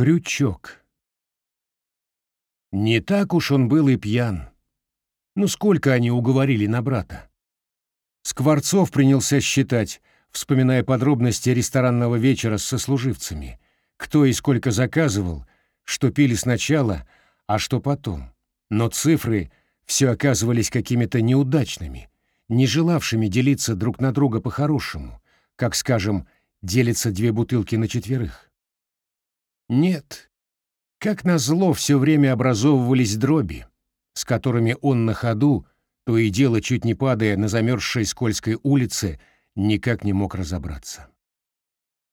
Крючок. Не так уж он был и пьян. Ну сколько они уговорили на брата? Скворцов принялся считать, вспоминая подробности ресторанного вечера с сослуживцами, кто и сколько заказывал, что пили сначала, а что потом. Но цифры все оказывались какими-то неудачными, не желавшими делиться друг на друга по-хорошему, как, скажем, делятся две бутылки на четверых. Нет, как назло все время образовывались дроби, с которыми он на ходу, то и дело чуть не падая на замерзшей скользкой улице, никак не мог разобраться.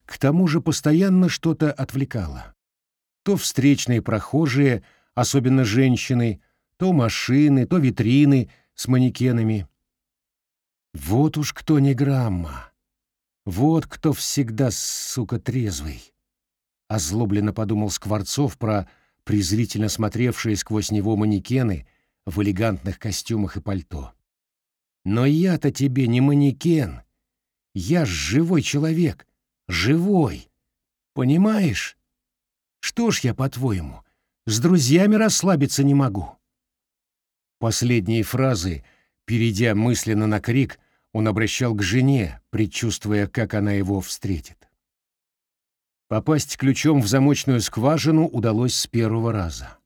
К тому же постоянно что-то отвлекало. То встречные прохожие, особенно женщины, то машины, то витрины с манекенами. Вот уж кто не грамма. Вот кто всегда, сука, трезвый. Озлобленно подумал Скворцов про презрительно смотревшие сквозь него манекены в элегантных костюмах и пальто. Но я-то тебе не манекен. Я ж живой человек. Живой. Понимаешь? Что ж я, по-твоему, с друзьями расслабиться не могу? Последние фразы, перейдя мысленно на крик, он обращал к жене, предчувствуя, как она его встретит. Попасть ключом в замочную скважину удалось с первого раза.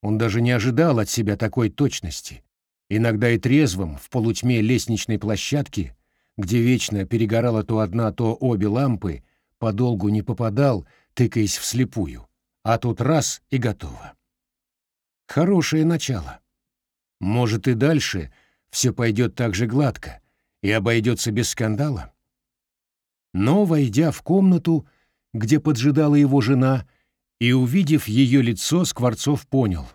Он даже не ожидал от себя такой точности. Иногда и трезвым, в полутьме лестничной площадки, где вечно перегорала то одна, то обе лампы, подолгу не попадал, тыкаясь вслепую. А тут раз — и готово. Хорошее начало. Может, и дальше все пойдет так же гладко и обойдется без скандала? Но, войдя в комнату, где поджидала его жена, и увидев ее лицо, Скворцов понял,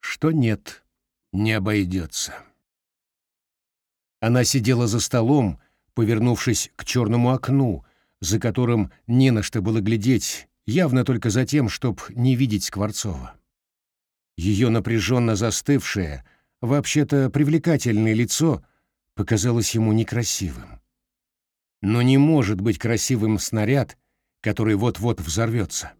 что нет, не обойдется. Она сидела за столом, повернувшись к черному окну, за которым не на что было глядеть, явно только за тем, чтоб не видеть Скворцова. Ее напряженно застывшее, вообще-то привлекательное лицо показалось ему некрасивым. Но не может быть красивым снаряд, который вот-вот взорвется.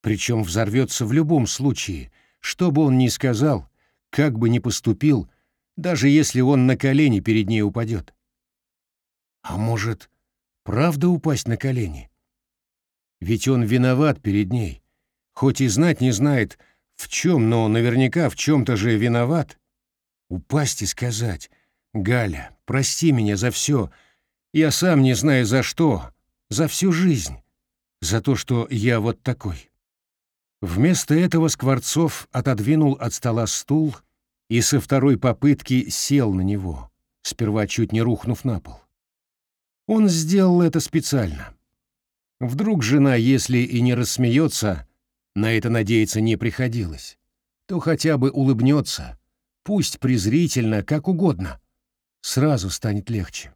Причем взорвется в любом случае, что бы он ни сказал, как бы ни поступил, даже если он на колени перед ней упадет. А может, правда упасть на колени? Ведь он виноват перед ней, хоть и знать не знает, в чем, но наверняка в чем-то же виноват. Упасть и сказать, «Галя, прости меня за все, я сам не знаю за что, за всю жизнь, за то, что я вот такой. Вместо этого Скворцов отодвинул от стола стул и со второй попытки сел на него, сперва чуть не рухнув на пол. Он сделал это специально. Вдруг жена, если и не рассмеется, на это надеяться не приходилось, то хотя бы улыбнется, пусть презрительно, как угодно. Сразу станет легче.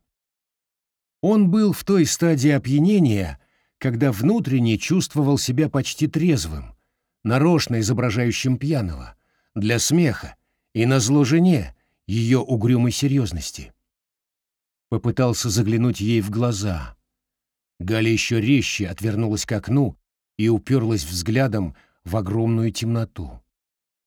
Он был в той стадии опьянения, когда внутренне чувствовал себя почти трезвым, нарочно изображающим пьяного, для смеха и на зло жене ее угрюмой серьезности. Попытался заглянуть ей в глаза. Галя еще резче отвернулась к окну и уперлась взглядом в огромную темноту.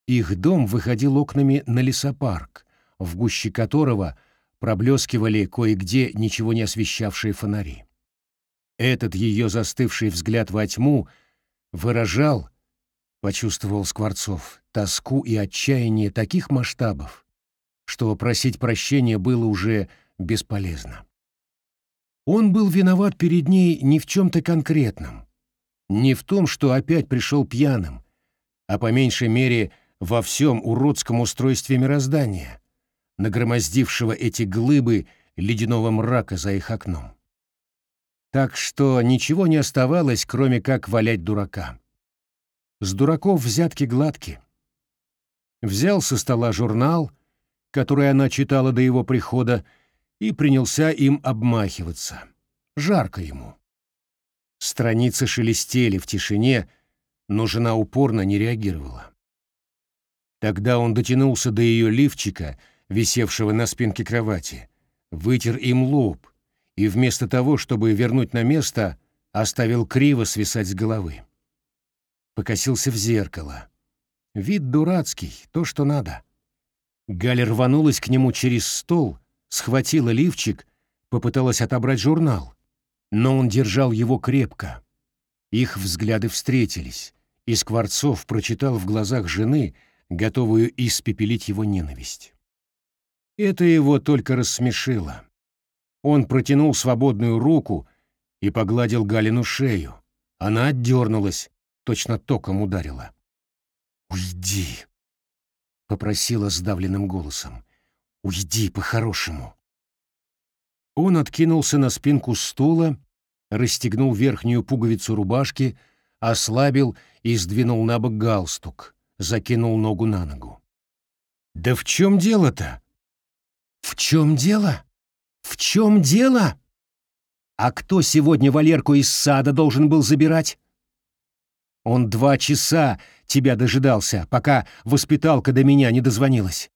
Их дом выходил окнами на лесопарк, в гуще которого проблескивали кое-где ничего не освещавшие фонари. Этот ее застывший взгляд во тьму выражал, почувствовал Скворцов, тоску и отчаяние таких масштабов, что просить прощения было уже бесполезно. Он был виноват перед ней не в чем-то конкретном, не в том, что опять пришел пьяным, а по меньшей мере во всем уродском устройстве мироздания — нагромоздившего эти глыбы ледяного мрака за их окном. Так что ничего не оставалось, кроме как валять дурака. С дураков взятки гладки. Взял со стола журнал, который она читала до его прихода, и принялся им обмахиваться. Жарко ему. Страницы шелестели в тишине, но жена упорно не реагировала. Тогда он дотянулся до ее лифчика — висевшего на спинке кровати, вытер им лоб и вместо того, чтобы вернуть на место, оставил криво свисать с головы. покосился в зеркало. Вид дурацкий, то, что надо. Галя рванулась к нему через стол, схватила лифчик, попыталась отобрать журнал. Но он держал его крепко. Их взгляды встретились, и Скворцов прочитал в глазах жены, готовую испепелить его ненависть. Это его только рассмешило. Он протянул свободную руку и погладил Галину шею. Она отдернулась, точно током ударила. «Уйди!» — попросила сдавленным голосом. «Уйди по-хорошему!» Он откинулся на спинку стула, расстегнул верхнюю пуговицу рубашки, ослабил и сдвинул на бок галстук, закинул ногу на ногу. «Да в чем дело-то?» «В чем дело? В чем дело? А кто сегодня Валерку из сада должен был забирать?» Он два часа тебя дожидался, пока воспиталка до меня не дозвонилась.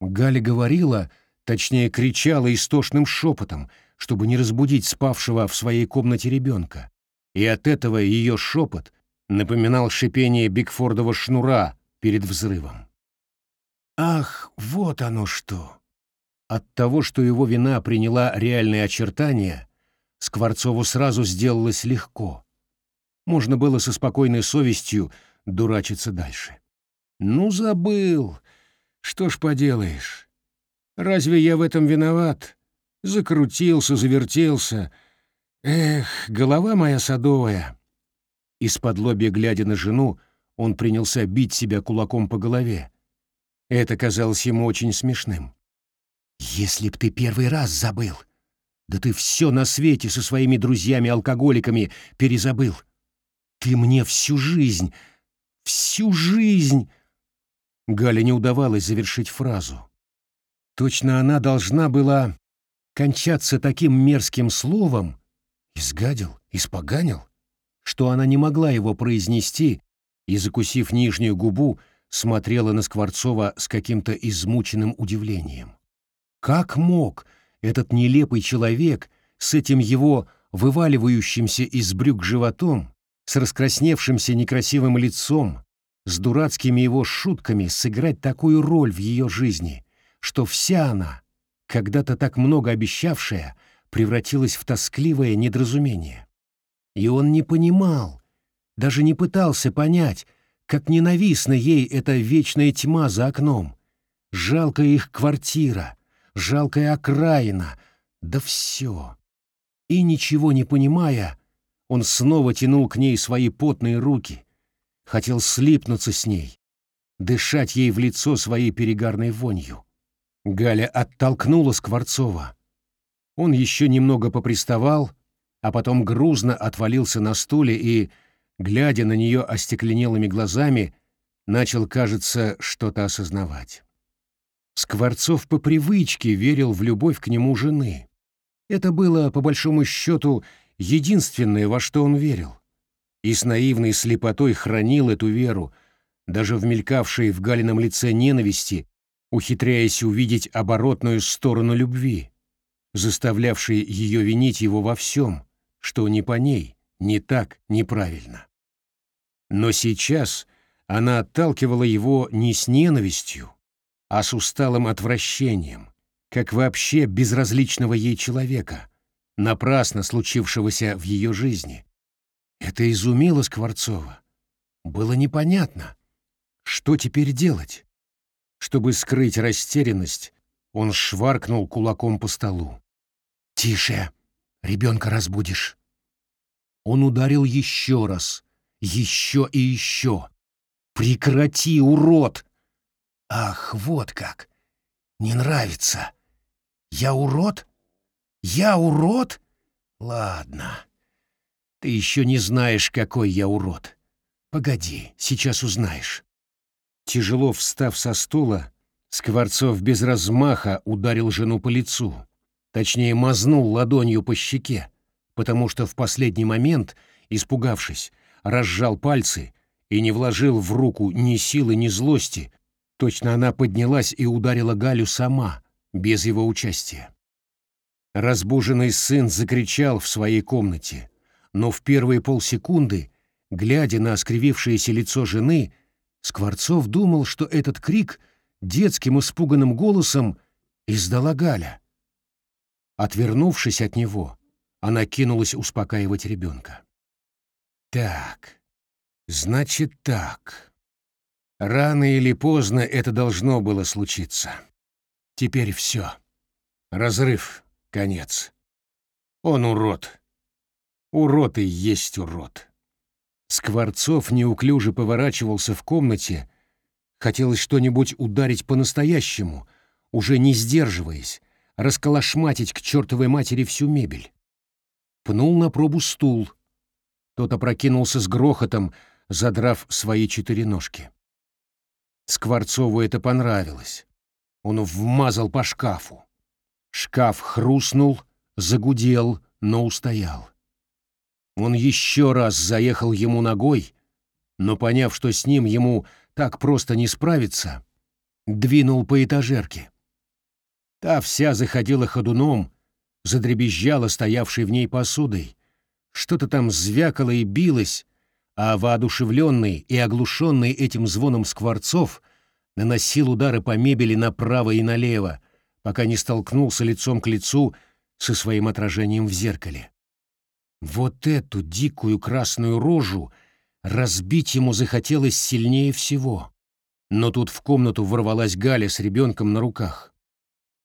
Галя говорила, точнее кричала истошным шепотом, чтобы не разбудить спавшего в своей комнате ребенка. И от этого ее шепот напоминал шипение Бигфордова шнура перед взрывом. Ах, вот оно что! От того, что его вина приняла реальные очертания, Скворцову сразу сделалось легко — можно было со спокойной совестью дурачиться дальше. «Ну, забыл. Что ж поделаешь. Разве я в этом виноват? Закрутился, завертелся. Эх, голова моя садовая». Из-под лобья, глядя на жену, он принялся бить себя кулаком по голове. Это казалось ему очень смешным. «Если б ты первый раз забыл, да ты все на свете со своими друзьями-алкоголиками перезабыл. Ты мне всю жизнь, всю жизнь...» Гале не удавалось завершить фразу. Точно она должна была кончаться таким мерзким словом, изгадил, испоганил, что она не могла его произнести и, закусив нижнюю губу, смотрела на Скворцова с каким-то измученным удивлением. Как мог этот нелепый человек с этим его вываливающимся из брюк животом с раскрасневшимся некрасивым лицом, с дурацкими его шутками сыграть такую роль в ее жизни, что вся она, когда-то так много обещавшая, превратилась в тоскливое недоразумение. И он не понимал, даже не пытался понять, как ненавистна ей эта вечная тьма за окном, жалкая их квартира, жалкая окраина, да все. И ничего не понимая, он снова тянул к ней свои потные руки, хотел слипнуться с ней, дышать ей в лицо своей перегарной вонью. Галя оттолкнула Скворцова. Он еще немного поприставал, а потом грузно отвалился на стуле и, глядя на нее остекленелыми глазами, начал, кажется, что-то осознавать. Скворцов по привычке верил в любовь к нему жены. Это было, по большому счету, единственное, во что он верил. И с наивной слепотой хранил эту веру, даже в мелькавшей в Галином лице ненависти, ухитряясь увидеть оборотную сторону любви, заставлявшей ее винить его во всем, что не по ней, не так, неправильно. Но сейчас она отталкивала его не с ненавистью, а с усталым отвращением, как вообще безразличного ей человека — напрасно случившегося в ее жизни. Это изумило Скворцова. Было непонятно, что теперь делать. Чтобы скрыть растерянность, он шваркнул кулаком по столу. «Тише! Ребенка разбудишь!» Он ударил еще раз, еще и еще. «Прекрати, урод!» «Ах, вот как! Не нравится! Я урод?» Я урод? Ладно. Ты еще не знаешь, какой я урод. Погоди, сейчас узнаешь. Тяжело встав со стула, Скворцов без размаха ударил жену по лицу. Точнее, мазнул ладонью по щеке, потому что в последний момент, испугавшись, разжал пальцы и не вложил в руку ни силы, ни злости. Точно она поднялась и ударила Галю сама, без его участия. Разбуженный сын закричал в своей комнате, но в первые полсекунды глядя на скривившееся лицо жены, Скворцов думал, что этот крик детским испуганным голосом издала Галя. Отвернувшись от него, она кинулась успокаивать ребенка. «Так, значит так. Рано или поздно это должно было случиться. Теперь все. Разрыв, конец. Он урод. Урод и есть урод». Скворцов неуклюже поворачивался в комнате. Хотелось что-нибудь ударить по-настоящему, уже не сдерживаясь, расколошматить к чертовой матери всю мебель. Пнул на пробу стул. Тот опрокинулся с грохотом, задрав свои четыре ножки. Скворцову это понравилось. Он вмазал по шкафу. Шкаф хрустнул, загудел, но устоял. Он еще раз заехал ему ногой, но, поняв, что с ним ему так просто не справиться, двинул по этажерке. Та вся заходила ходуном, задребезжала стоявшей в ней посудой, что-то там звякало и билось, а воодушевленный и оглушенный этим звоном скворцов наносил удары по мебели направо и налево, пока не столкнулся лицом к лицу со своим отражением в зеркале. Вот эту дикую красную рожу разбить ему захотелось сильнее всего. Но тут в комнату ворвалась Галя с ребенком на руках.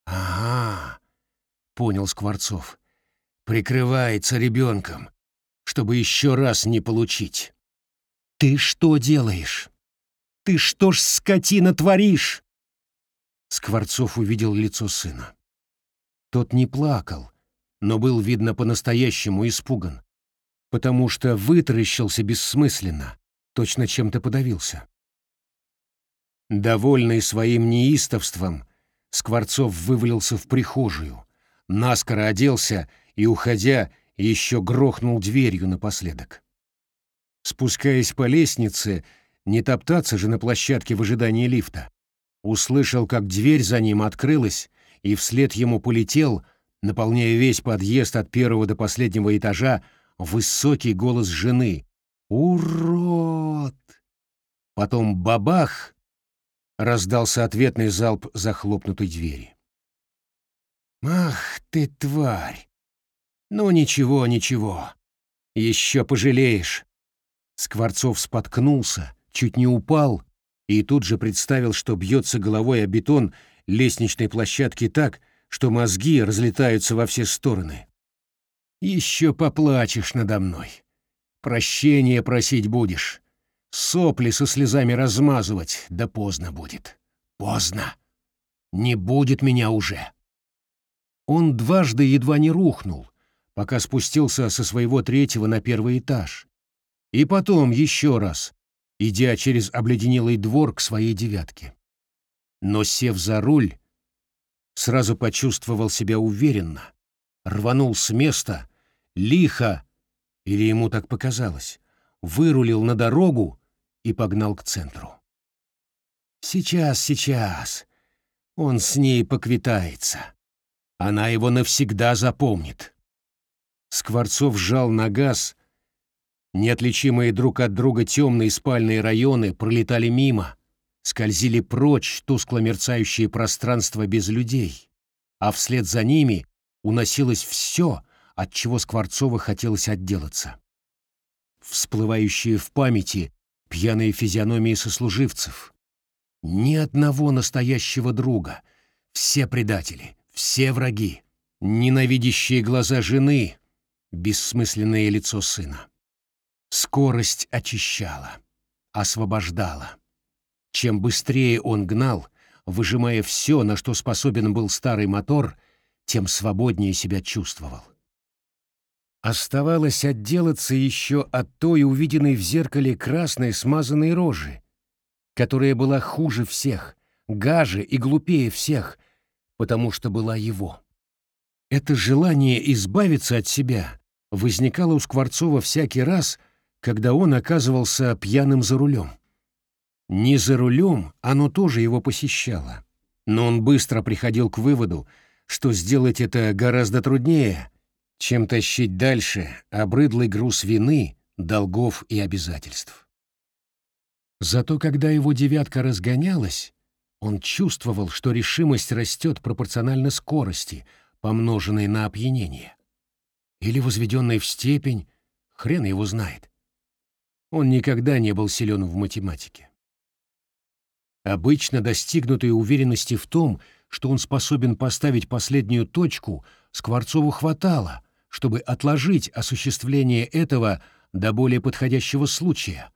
«Ага», — понял Скворцов, — «прикрывается ребенком, чтобы еще раз не получить». «Ты что делаешь? Ты что ж, скотина, творишь?» Скворцов увидел лицо сына. Тот не плакал, но был, видно, по-настоящему испуган, потому что вытаращился бессмысленно, точно чем-то подавился. Довольный своим неистовством, Скворцов вывалился в прихожую, наскоро оделся и, уходя, еще грохнул дверью напоследок. Спускаясь по лестнице, не топтаться же на площадке в ожидании лифта, услышал, как дверь за ним открылась, и вслед ему полетел, наполняя весь подъезд от первого до последнего этажа, высокий голос жены. «Урод!» Потом бабах! Раздался ответный залп захлопнутой двери. «Ах ты, тварь! Ну ничего, ничего. Еще пожалеешь!» Скворцов споткнулся, чуть не упал, и тут же представил, что бьется головой о бетон лестничной площадки так, что мозги разлетаются во все стороны. Еще поплачешь надо мной. Прощения просить будешь. Сопли со слезами размазывать, да поздно будет. Поздно. Не будет меня уже. Он дважды едва не рухнул, пока спустился со своего третьего на первый этаж. И потом еще раз, идя через обледенелый двор к своей девятке. Но, сев за руль, сразу почувствовал себя уверенно, рванул с места, лихо, или ему так показалось, вырулил на дорогу и погнал к центру. Сейчас, сейчас, он с ней поквитается. Она его навсегда запомнит. Скворцов сжал на газ. Неотличимые друг от друга темные спальные районы пролетали мимо — скользили прочь тускло мерцающее пространство без людей, а вслед за ними уносилось все, от чего Скворцова хотелось отделаться. Всплывающие в памяти пьяные физиономии сослуживцев. Ни одного настоящего друга. Все предатели, все враги. Ненавидящие глаза жены, бессмысленное лицо сына. Скорость очищала, освобождала. Чем быстрее он гнал, выжимая все, на что способен был старый мотор, тем свободнее себя чувствовал. Оставалось отделаться еще от той увиденной в зеркале красной смазанной рожи, которая была хуже всех, гаже и глупее всех, потому что была его. Это желание избавиться от себя возникало у Скворцова всякий раз, когда он оказывался пьяным за рулем. Не за рулем оно тоже его посещало. Но он быстро приходил к выводу, что сделать это гораздо труднее, чем тащить дальше обрыдлый груз вины, долгов и обязательств. Зато когда его девятка разгонялась, он чувствовал, что решимость растет пропорционально скорости, помноженной на опьянение. Или возведенной в степень, хрен его знает. Он никогда не был силен в математике. Обычно достигнутой уверенности в том, что он способен поставить последнюю точку, Скворцову хватало, чтобы отложить осуществление этого до более подходящего случая.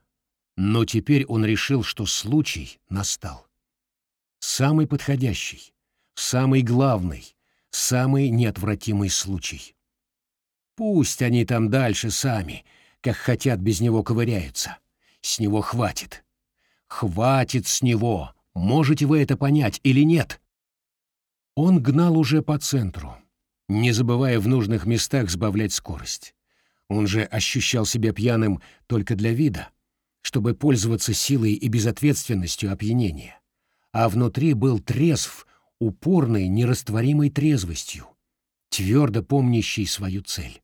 Но теперь он решил, что случай настал. Самый подходящий, самый главный, самый неотвратимый случай. Пусть они там дальше сами, как хотят без него ковыряются. С него хватит. Хватит с него. Можете вы это понять или нет? Он гнал уже по центру, не забывая в нужных местах сбавлять скорость. Он же ощущал себя пьяным только для вида, чтобы пользоваться силой и безответственностью опьянения. А внутри был трезв, упорной, нерастворимой трезвостью, твердо помнящий свою цель.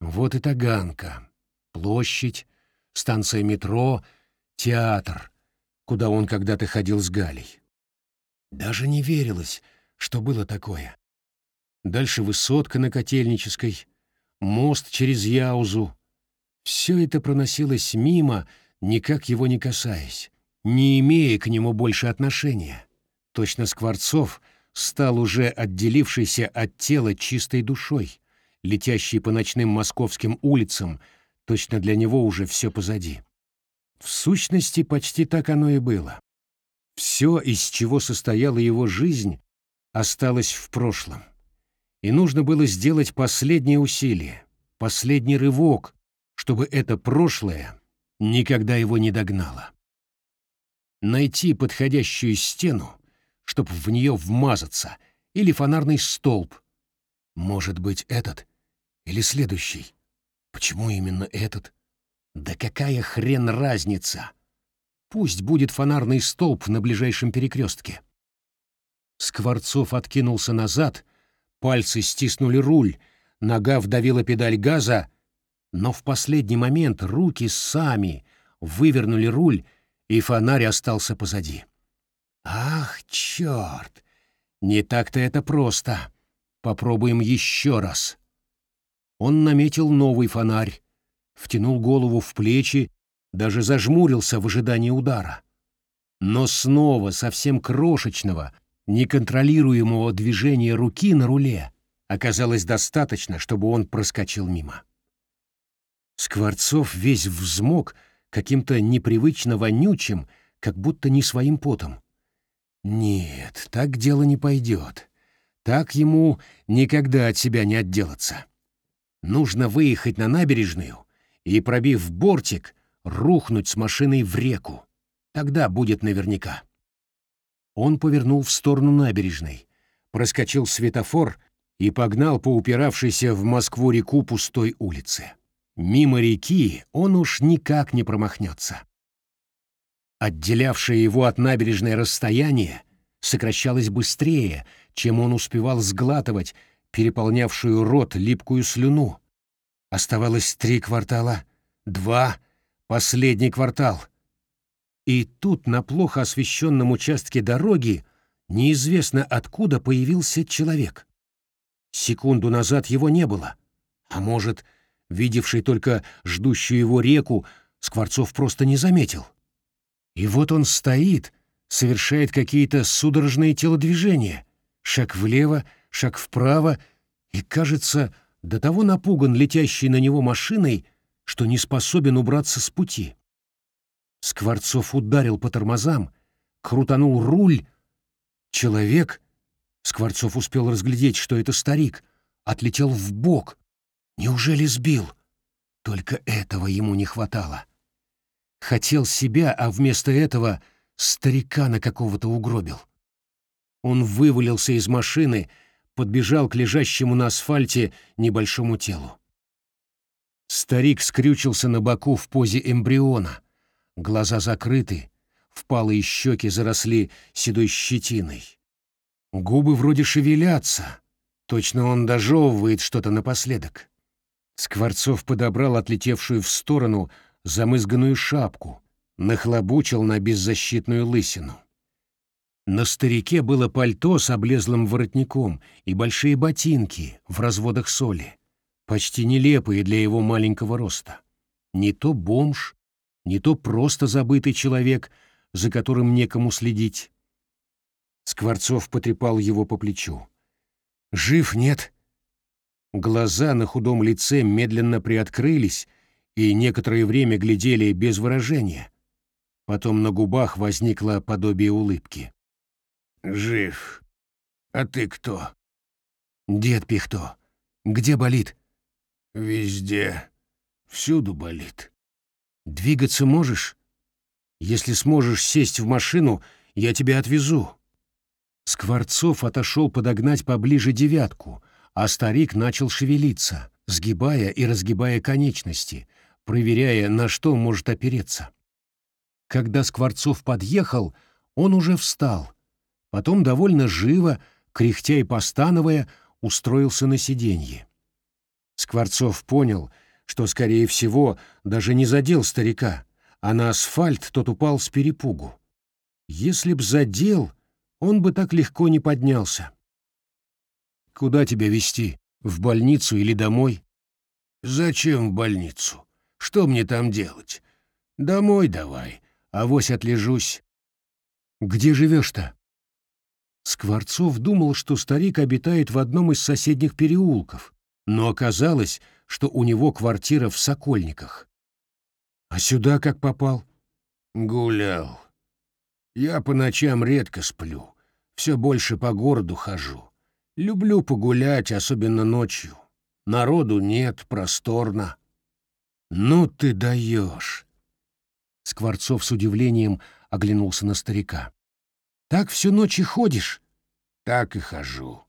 Вот и Таганка, площадь, станция метро, театр, куда он когда-то ходил с Галей. Даже не верилось, что было такое. Дальше высотка на Котельнической, мост через Яузу. Все это проносилось мимо, никак его не касаясь, не имея к нему больше отношения. Точно Скворцов стал уже отделившийся от тела чистой душой, летящий по ночным московским улицам, точно для него уже все позади. В сущности, почти так оно и было. Все, из чего состояла его жизнь, осталось в прошлом. И нужно было сделать последнее усилие, последний рывок, чтобы это прошлое никогда его не догнало. Найти подходящую стену, чтобы в нее вмазаться, или фонарный столб. Может быть, этот или следующий. Почему именно этот? Да какая хрен разница? Пусть будет фонарный столб на ближайшем перекрестке. Скворцов откинулся назад, пальцы стиснули руль, нога вдавила педаль газа, но в последний момент руки сами вывернули руль, и фонарь остался позади. «Ах, черт! Не так-то это просто. Попробуем еще раз». Он наметил новый фонарь, втянул голову в плечи, даже зажмурился в ожидании удара. Но снова совсем крошечного, неконтролируемого движения руки на руле оказалось достаточно, чтобы он проскочил мимо. Скворцов весь взмок каким-то непривычно вонючим, как будто не своим потом. Нет, так дело не пойдет. Так ему никогда от себя не отделаться. Нужно выехать на набережную и, пробив бортик, рухнуть с машиной в реку. Тогда будет наверняка. Он повернул в сторону набережной, проскочил светофор и погнал по упиравшейся в Москву реку пустой улице. Мимо реки он уж никак не промахнется. Отделявшее его от набережной расстояние сокращалось быстрее, чем он успевал сглатывать переполнявшую рот липкую слюну. Оставалось три квартала, два, последний квартал. И тут на плохо освещенном участке дороги неизвестно откуда появился человек. Секунду назад его не было. А может, видевший только ждущую его реку, Скворцов просто не заметил. И вот он стоит, совершает какие-то судорожные телодвижения. Шаг влево, шаг вправо, и, кажется, до того напуган летящей на него машиной, что не способен убраться с пути. Скворцов ударил по тормозам, крутанул руль. Человек, Скворцов успел разглядеть, что это старик, отлетел в бок. Неужели сбил? Только этого ему не хватало. Хотел себя, а вместо этого старика на какого-то угробил. Он вывалился из машины, подбежал к лежащему на асфальте небольшому телу. Старик скрючился на боку в позе эмбриона. Глаза закрыты, впалые щеки заросли седой щетиной. Губы вроде шевелятся, точно он дожевывает что-то напоследок. Скворцов подобрал отлетевшую в сторону замызганную шапку, нахлобучил на беззащитную лысину. На старике было пальто с облезлым воротником и большие ботинки в разводах соли, почти нелепые для его маленького роста. Не то бомж, не то просто забытый человек, за которым некому следить. Скворцов потрепал его по плечу. «Жив, нет?» Глаза на худом лице медленно приоткрылись и некоторое время глядели без выражения. Потом на губах возникло подобие улыбки. «Жив. А ты кто?» «Дед Пихто. Где болит?» «Везде. Всюду болит». «Двигаться можешь? Если сможешь сесть в машину, я тебя отвезу». Скворцов отошел подогнать поближе девятку, а старик начал шевелиться, сгибая и разгибая конечности, проверяя, на что может опереться. Когда Скворцов подъехал, он уже встал, Потом довольно живо, кряхтя и постановая, устроился на сиденье. Скворцов понял, что, скорее всего, даже не задел старика, а на асфальт тот упал с перепугу. Если б задел, он бы так легко не поднялся. «Куда тебя везти? В больницу или домой?» «Зачем в больницу? Что мне там делать? Домой давай, авось отлежусь». «Где живешь-то?» Скворцов думал, что старик обитает в одном из соседних переулков, но оказалось, что у него квартира в Сокольниках. А сюда как попал? Гулял. Я по ночам редко сплю, все больше по городу хожу. Люблю погулять, особенно ночью. Народу нет, просторно. Ну ты даешь. Скворцов с удивлением оглянулся на старика. Так всю ночь и ходишь? Так и хожу.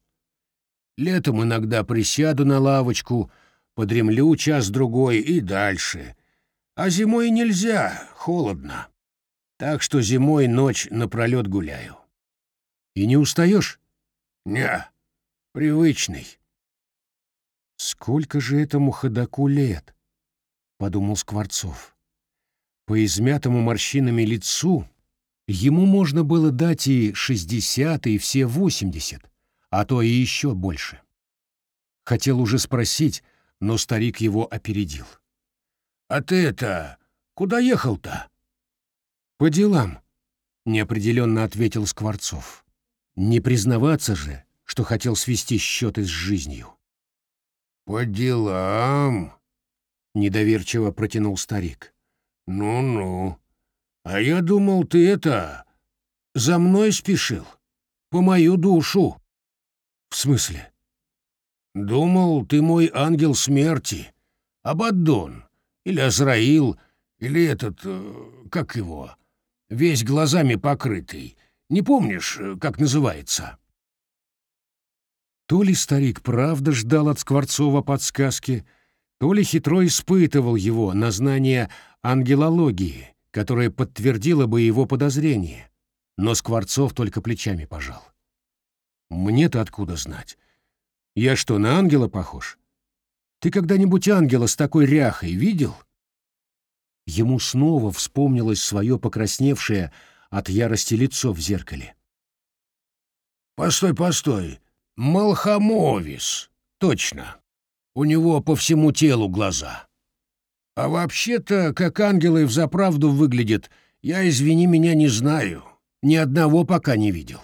Летом иногда присяду на лавочку, подремлю час-другой и дальше. А зимой нельзя, холодно. Так что зимой ночь напролет гуляю. И не устаешь? Не, привычный. Сколько же этому ходаку лет? Подумал Скворцов. По измятому морщинами лицу Ему можно было дать и шестьдесят, и все восемьдесят, а то и еще больше. Хотел уже спросить, но старик его опередил. «А ты это... куда ехал-то?» «По делам», — неопределенно ответил Скворцов. «Не признаваться же, что хотел свести счеты с жизнью». «По делам?» — недоверчиво протянул старик. «Ну-ну. А я думал, ты это... за мной спешил. По мою душу. В смысле? Думал, ты мой ангел смерти. Абаддон. Или Азраил. Или этот... Э, как его? Весь глазами покрытый. Не помнишь, э, как называется? То ли старик правда ждал от Скворцова подсказки, то ли хитро испытывал его на знание ангелологии которая подтвердила бы его подозрение, но Скворцов только плечами пожал. «Мне-то откуда знать? Я что, на ангела похож? Ты когда-нибудь ангела с такой ряхой видел?» Ему снова вспомнилось свое покрасневшее от ярости лицо в зеркале. «Постой, постой! Малхамовис! Точно! У него по всему телу глаза!» А вообще-то, как ангелы взаправду выглядят, я, извини меня, не знаю. Ни одного пока не видел.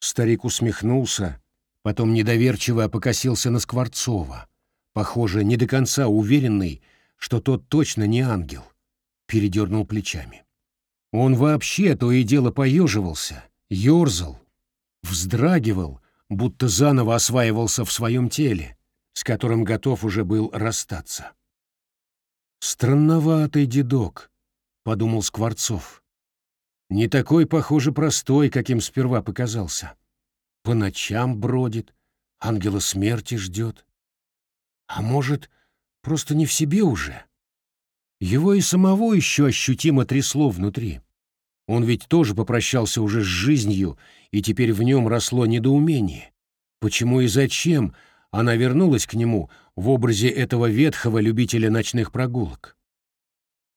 Старик усмехнулся, потом недоверчиво покосился на Скворцова, похоже, не до конца уверенный, что тот точно не ангел. Передернул плечами. Он вообще то и дело поеживался, ерзал, вздрагивал, будто заново осваивался в своем теле, с которым готов уже был расстаться. «Странноватый дедок», — подумал Скворцов. «Не такой, похоже, простой, каким сперва показался. По ночам бродит, ангела смерти ждет. А может, просто не в себе уже? Его и самого еще ощутимо трясло внутри. Он ведь тоже попрощался уже с жизнью, и теперь в нем росло недоумение. Почему и зачем она вернулась к нему в образе этого ветхого любителя ночных прогулок.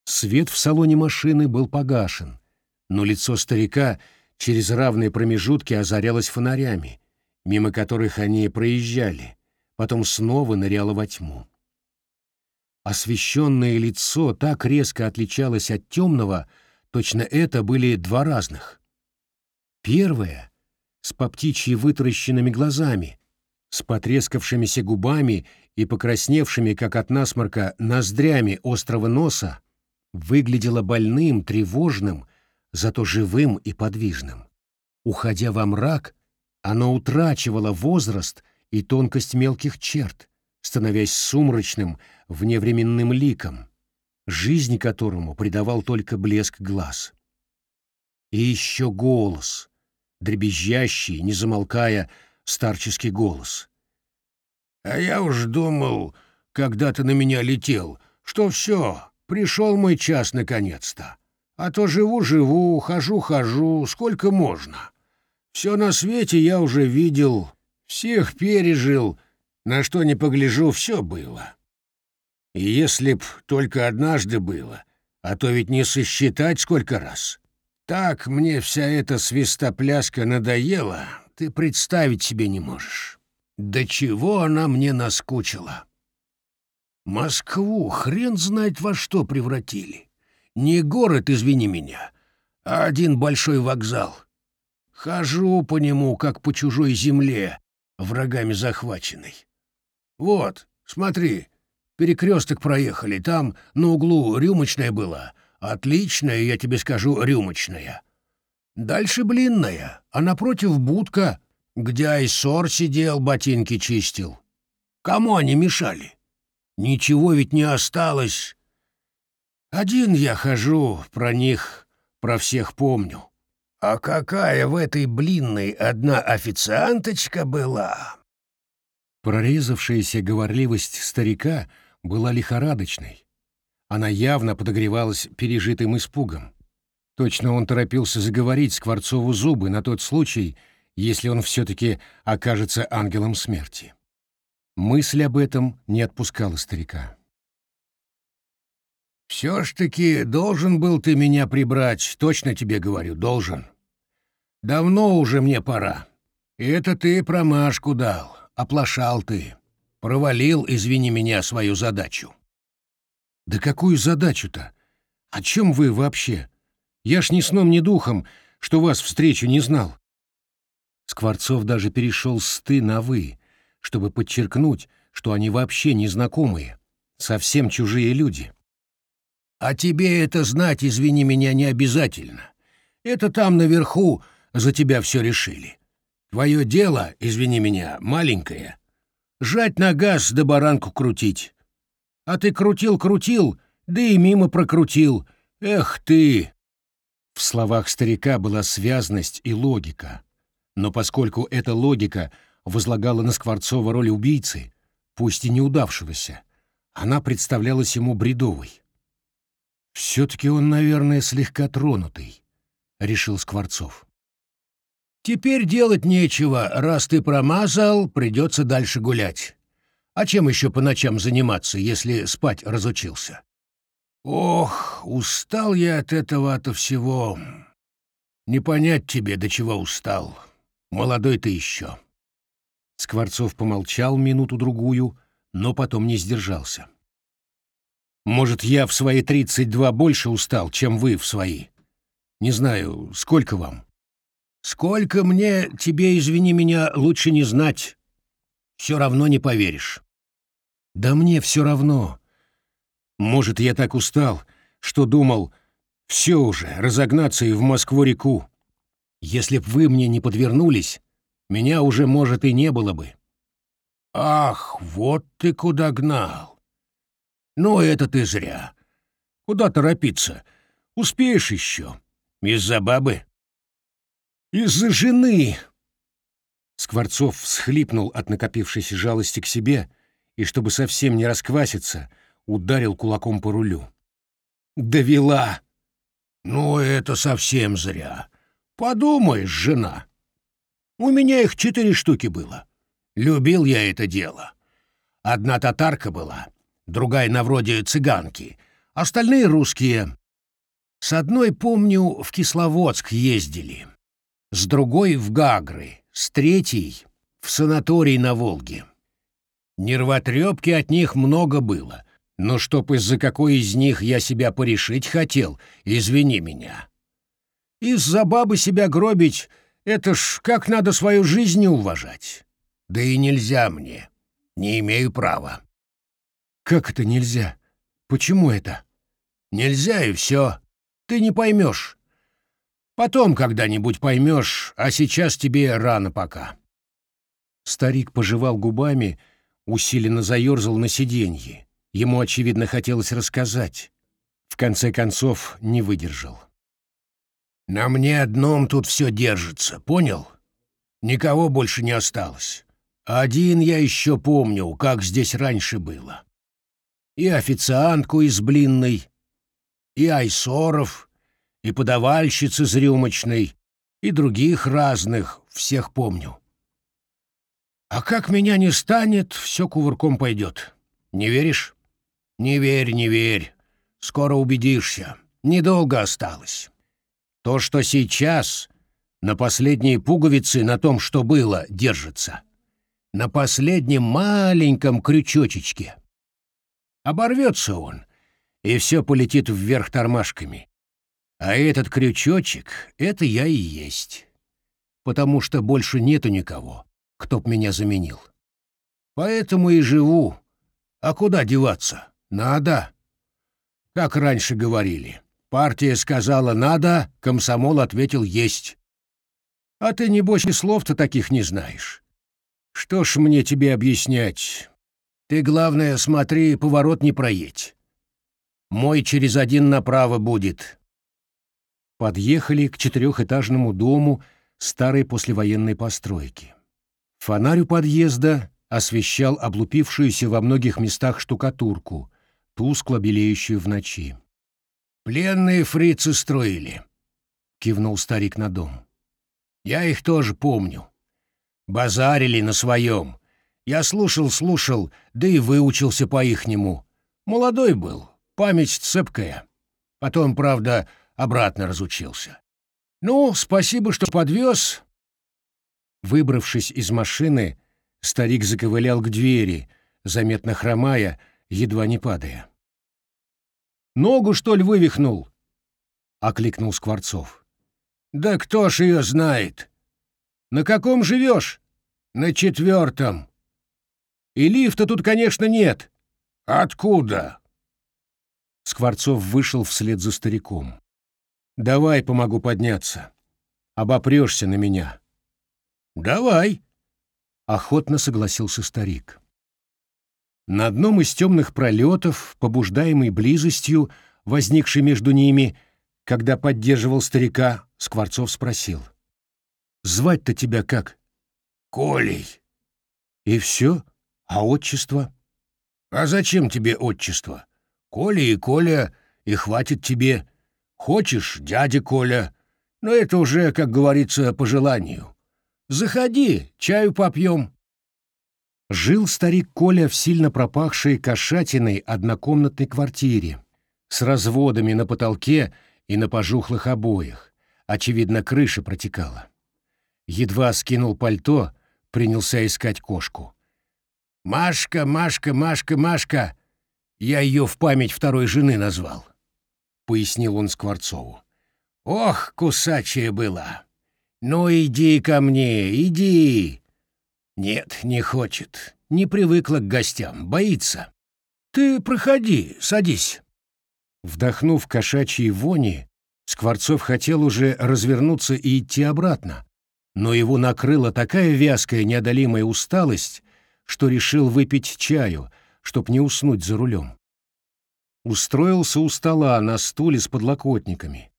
Свет в салоне машины был погашен, но лицо старика через равные промежутки озарялось фонарями, мимо которых они проезжали, потом снова ныряло во тьму. Освещенное лицо так резко отличалось от темного, точно это были два разных. Первое — с поптичьи вытаращенными глазами, с потрескавшимися губами и покрасневшими, как от насморка, ноздрями острого носа, выглядело больным, тревожным, зато живым и подвижным. Уходя во мрак, оно утрачивало возраст и тонкость мелких черт, становясь сумрачным, вневременным ликом, жизнь которому придавал только блеск глаз. И еще голос, дребезжащий, не замолкая, старческий голос. «А я уж думал, когда ты на меня летел, что все, пришел мой час наконец-то. А то живу-живу, хожу-хожу, сколько можно. Все на свете я уже видел, всех пережил, на что не погляжу, все было. И если б только однажды было, а то ведь не сосчитать сколько раз. Так мне вся эта свистопляска надоела, ты представить себе не можешь. До чего она мне наскучила. Москву хрен знает во что превратили. Не город, извини меня, а один большой вокзал. Хожу по нему, как по чужой земле, врагами захваченной. Вот, смотри, перекресток проехали, там на углу рюмочная была. Отличная, я тебе скажу, рюмочная. Дальше блинная, а напротив будка, где Айсор сидел, ботинки чистил. Кому они мешали? Ничего ведь не осталось. Один я хожу, про них, про всех помню. А какая в этой блинной одна официанточка была! Прорезавшаяся говорливость старика была лихорадочной. Она явно подогревалась пережитым испугом. Точно он торопился заговорить Скворцову зубы на тот случай, если он все-таки окажется ангелом смерти. Мысль об этом не отпускала старика. «Все ж таки должен был ты меня прибрать, точно тебе говорю, должен. Давно уже мне пора. И это ты промашку дал, оплошал ты. Провалил, извини меня, свою задачу». «Да какую задачу-то? О чем вы вообще? Я ж ни сном, ни духом, что вас встречу не знал». Скворцов даже перешел с «ты» на «вы», чтобы подчеркнуть, что они вообще незнакомые, совсем чужие люди. «А тебе это знать, извини меня, не обязательно. Это там наверху за тебя все решили. Твое дело, извини меня, маленькое. Жать на газ да баранку крутить. А ты крутил-крутил, да и мимо прокрутил. Эх ты!» В словах старика была связность и логика. Но поскольку эта логика возлагала на Скворцова роль убийцы, пусть и неудавшегося, она представлялась ему бредовой. «Все-таки он, наверное, слегка тронутый», — решил Скворцов. «Теперь делать нечего. Раз ты промазал, придется дальше гулять. А чем еще по ночам заниматься, если спать разучился? Ох, устал я от этого-то всего. Не понять тебе, до чего устал. Молодой ты еще». Скворцов помолчал минуту-другую, но потом не сдержался. «Может, я в свои тридцать два больше устал, чем вы в свои? Не знаю, сколько вам?» «Сколько мне, тебе, извини меня, лучше не знать. Все равно не поверишь». «Да мне все равно. Может, я так устал, что думал, все уже, разогнаться и в Москву-реку. Если б вы мне не подвернулись, меня уже, может, и не было бы». «Ах, вот ты куда гнал!» «Ну, это ты зря. Куда торопиться? Успеешь еще. Из-за бабы?» «Из-за жены!» Скворцов всхлипнул от накопившейся жалости к себе и, чтобы совсем не раскваситься, ударил кулаком по рулю. «Довела!» «Ну, это совсем зря. Подумаешь, жена. У меня их четыре штуки было. Любил я это дело. Одна татарка была, другая на вроде цыганки, остальные русские. С одной, помню, в Кисловодск ездили, с другой — в Гагры, с третьей — в санаторий на Волге. Нервотрепки от них много было, но чтоб из-за какой из них я себя порешить хотел, извини меня. Из-за бабы себя гробить — это ж как надо свою жизнь уважать. Да и нельзя мне. Не имею права. Как это нельзя? Почему это? Нельзя и все. Ты не поймешь. Потом когда-нибудь поймешь, а сейчас тебе рано пока. Старик пожевал губами, усиленно заерзал на сиденье. Ему, очевидно, хотелось рассказать. В конце концов, не выдержал. «На мне одном тут все держится, понял? Никого больше не осталось. Один я еще помню, как здесь раньше было. И официантку из Блинной, и Айсоров, и подавальщиц из Рюмочной, и других разных, всех помню. А как меня не станет, все кувырком пойдет. Не веришь? Не верь, не верь. Скоро убедишься. Недолго осталось. То, что сейчас, на последние пуговицы на том, что было, держится на последнем маленьком крючочечке. Оборвется он, и все полетит вверх тормашками. А этот крючочек — это я и есть. Потому что больше нету никого, кто б меня заменил. Поэтому и живу. А куда деваться? Надо. Как раньше говорили. Партия сказала «надо», комсомол ответил «есть». А ты, небось, и слов-то таких не знаешь. Что ж мне тебе объяснять? Ты, главное, смотри, поворот не проедь. Мой через один направо будет. Подъехали к четырехэтажному дому старой послевоенной постройки. Фонарь у подъезда освещал облупившуюся во многих местах штукатурку, тускло белеющую в ночи. «Пленные фрицы строили», — кивнул старик на дом. «Я их тоже помню. Базарили на своем. Я слушал-слушал, да и выучился по-ихнему. Молодой был, память цепкая. Потом, правда, обратно разучился. Ну, спасибо, что подвез. Выбравшись из машины, старик заковылял к двери, заметно хромая, едва не падая. «Ногу, что ли, вывихнул?» — окликнул Скворцов. «Да кто ж ее знает? На каком живешь?» На четвертом. И лифта тут, конечно, нет. Откуда? Скворцов вышел вслед за стариком. Давай помогу подняться. Обопрешься на меня. Давай. Охотно согласился старик. На одном из темных пролетов, побуждаемый близостью, возникшей между ними, когда поддерживал старика, Скворцов спросил. «Звать-то тебя как?» Колей. И все? А отчество? А зачем тебе отчество? Коля и Коля, и хватит тебе. Хочешь, дядя Коля. Но это уже, как говорится, по желанию. Заходи, чаю попьем. Жил старик Коля в сильно пропахшей кошатиной однокомнатной квартире, с разводами на потолке и на пожухлых обоях. Очевидно, крыша протекала. Едва скинул пальто, принялся искать кошку. «Машка, Машка, Машка, Машка!» Я ее в память второй жены назвал, — пояснил он Скворцову. «Ох, кусачая была! Ну иди ко мне, иди!» «Нет, не хочет, не привыкла к гостям, боится. Ты проходи, садись». Вдохнув кошачьи вони, Скворцов хотел уже развернуться и идти обратно, но его накрыла такая вязкая неодолимая усталость, что решил выпить чаю, чтоб не уснуть за рулем. Устроился у стола на стуле с подлокотниками,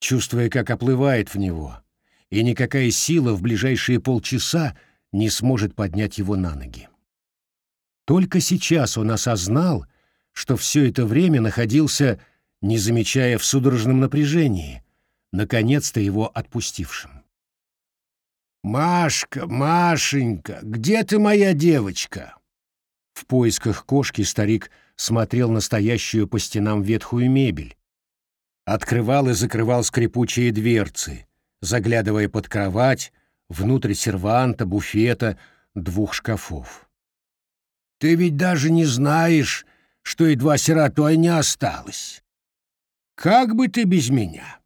чувствуя, как оплывает в него, и никакая сила в ближайшие полчаса не сможет поднять его на ноги. Только сейчас он осознал, что все это время находился, не замечая в судорожном напряжении, наконец-то его отпустившим. «Машка, Машенька, где ты моя девочка?» В поисках кошки старик смотрел настоящую по стенам ветхую мебель. Открывал и закрывал скрипучие дверцы, заглядывая под кровать, внутрь серванта, буфета, двух шкафов. «Ты ведь даже не знаешь, что едва сиротой не осталось. Как бы ты без меня?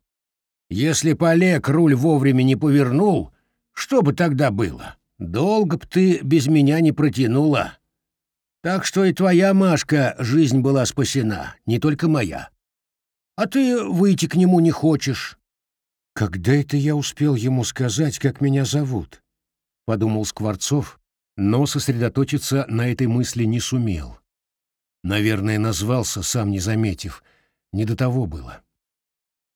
Если Полек руль вовремя не повернул, что бы тогда было? Долго б ты без меня не протянула. Так что и твоя, Машка, жизнь была спасена, не только моя. А ты выйти к нему не хочешь. Когда это я успел ему сказать, как меня зовут? Подумал Скворцов, но сосредоточиться на этой мысли не сумел. Наверное, назвался, сам не заметив. Не до того было.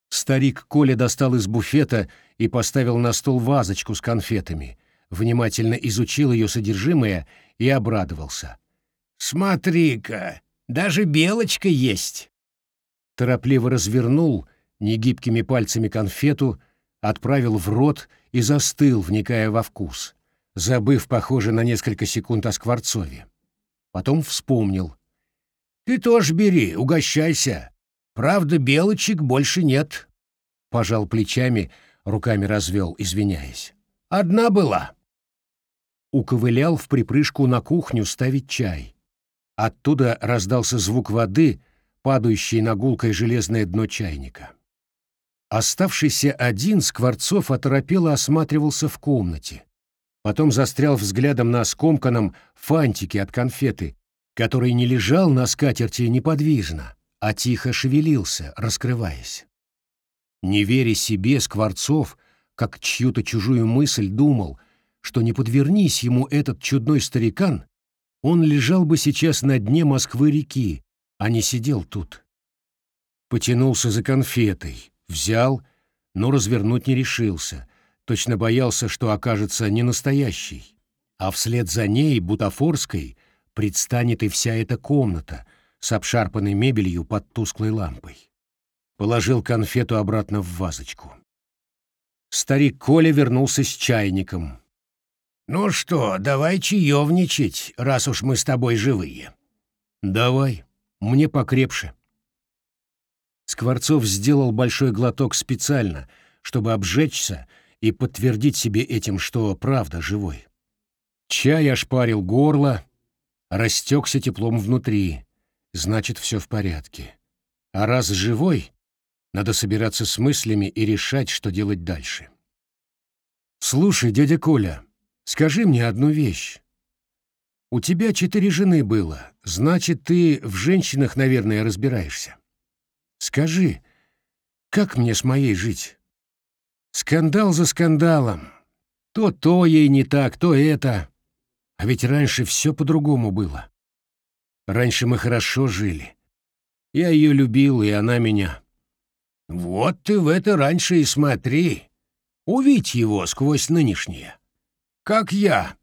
Старик Коля достал из буфета и поставил на стол вазочку с конфетами, внимательно изучил ее содержимое и обрадовался. «Смотри-ка, даже белочка есть!» Торопливо развернул негибкими пальцами конфету, отправил в рот и застыл, вникая во вкус, забыв, похоже, на несколько секунд о Скворцове. Потом вспомнил. «Ты тоже бери, угощайся. Правда, белочек больше нет». Пожал плечами, руками развел, извиняясь. «Одна была». Уковылял в припрыжку на кухню ставить чай. Оттуда раздался звук воды, падающей на гулкое железное дно чайника. Оставшийся один, Скворцов оторопело осматривался в комнате. Потом застрял взглядом на скомканном фантике от конфеты, который не лежал на скатерти неподвижно, а тихо шевелился, раскрываясь. Не веря себе, Скворцов, как чью-то чужую мысль, думал, что не подвернись ему этот чудной старикан, он лежал бы сейчас на дне Москвы-реки, а не сидел тут. Потянулся за конфетой, взял, но развернуть не решился, точно боялся, что окажется не настоящей, а вслед за ней, бутафорской, предстанет и вся эта комната с обшарпанной мебелью под тусклой лампой. Положил конфету обратно в вазочку. Старик Коля вернулся с чайником. «Ну что, давай чаевничать, раз уж мы с тобой живые». «Давай, мне покрепше». Скворцов сделал большой глоток специально, чтобы обжечься и подтвердить себе этим, что правда живой. Чай ошпарил горло, растекся теплом внутри, значит, все в порядке. А раз живой, надо собираться с мыслями и решать, что делать дальше. «Слушай, дядя Коля, скажи мне одну вещь. У тебя четыре жены было, значит, ты в женщинах, наверное, разбираешься. Скажи, как мне с моей жить? Скандал за скандалом. То то ей не так, то это. А ведь раньше все по-другому было. Раньше мы хорошо жили. Я ее любил, и она меня. Вот ты в это раньше и смотри. Увидь его сквозь нынешнее. Как я.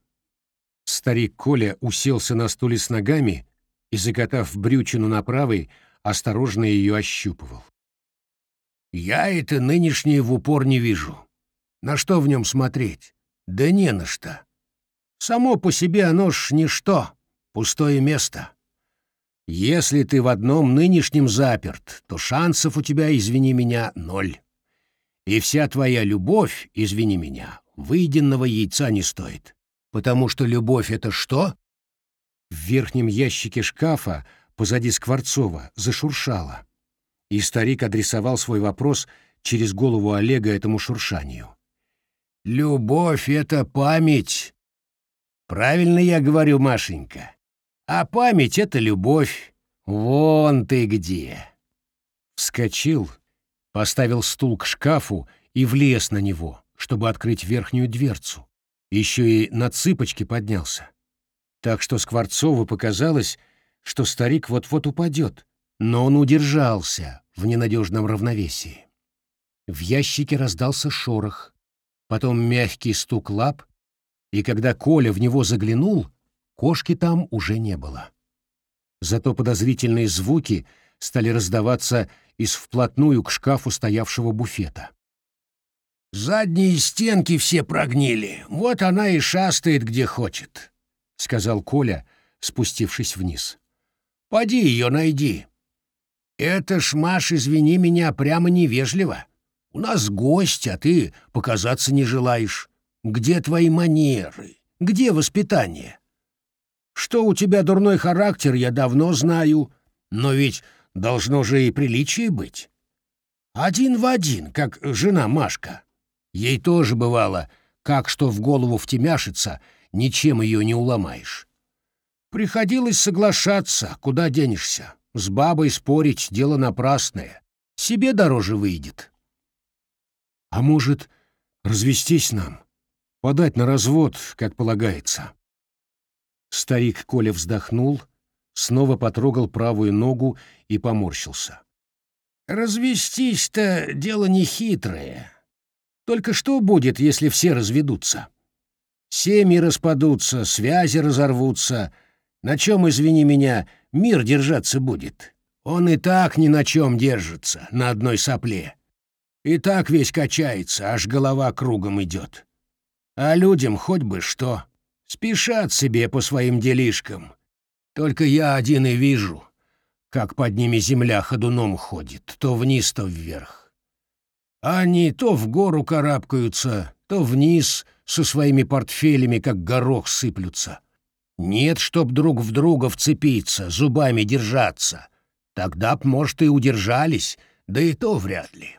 Старик Коля уселся на стуле с ногами и, закатав брючину на правой, осторожно ее ощупывал. «Я это нынешнее в упор не вижу. На что в нем смотреть? Да не на что. Само по себе оно ж ничто, пустое место. Если ты в одном нынешнем заперт, то шансов у тебя, извини меня, ноль. И вся твоя любовь, извини меня, выеденного яйца не стоит. Потому что любовь — это что? В верхнем ящике шкафа позади Скворцова зашуршало, и старик адресовал свой вопрос через голову Олега этому шуршанию. «Любовь — это память!» «Правильно я говорю, Машенька. А память — это любовь. Вон ты где!» Вскочил, поставил стул к шкафу и влез на него, чтобы открыть верхнюю дверцу. Еще и на цыпочки поднялся. Так что Скворцову показалось, что старик вот-вот упадет, но он удержался в ненадежном равновесии. В ящике раздался шорох, потом мягкий стук лап, и когда Коля в него заглянул, кошки там уже не было. Зато подозрительные звуки стали раздаваться из вплотную к шкафу стоявшего буфета. Задние стенки все прогнили, вот она и шастает где хочет, — сказал Коля, спустившись вниз. — Поди ее найди. Это ж, Маш, извини меня, прямо невежливо. У нас гость, а ты показаться не желаешь. Где твои манеры? Где воспитание? Что у тебя дурной характер, я давно знаю, но ведь должно же и приличие быть. Один в один, как жена Машка. Ей тоже бывало, как что в голову втемяшится, ничем ее не уломаешь. Приходилось соглашаться, куда денешься. С бабой спорить — дело напрасное. Себе дороже выйдет. А может, развестись нам? Подать на развод, как полагается. Старик Коля вздохнул, снова потрогал правую ногу и поморщился. «Развестись-то дело нехитрое. Только что будет, если все разведутся? Семьи распадутся, связи разорвутся. На чем, извини меня, мир держаться будет? Он и так ни на чем держится, на одной сопле. И так весь качается, аж голова кругом идет. А людям хоть бы что. Спешат себе по своим делишкам. Только я один и вижу, как под ними земля ходуном ходит, то вниз, то вверх. Они то в гору карабкаются, то вниз со своими портфелями, как горох, сыплются. Нет, чтоб друг в друга вцепиться, зубами держаться. Тогда б, может, и удержались, да и то вряд ли.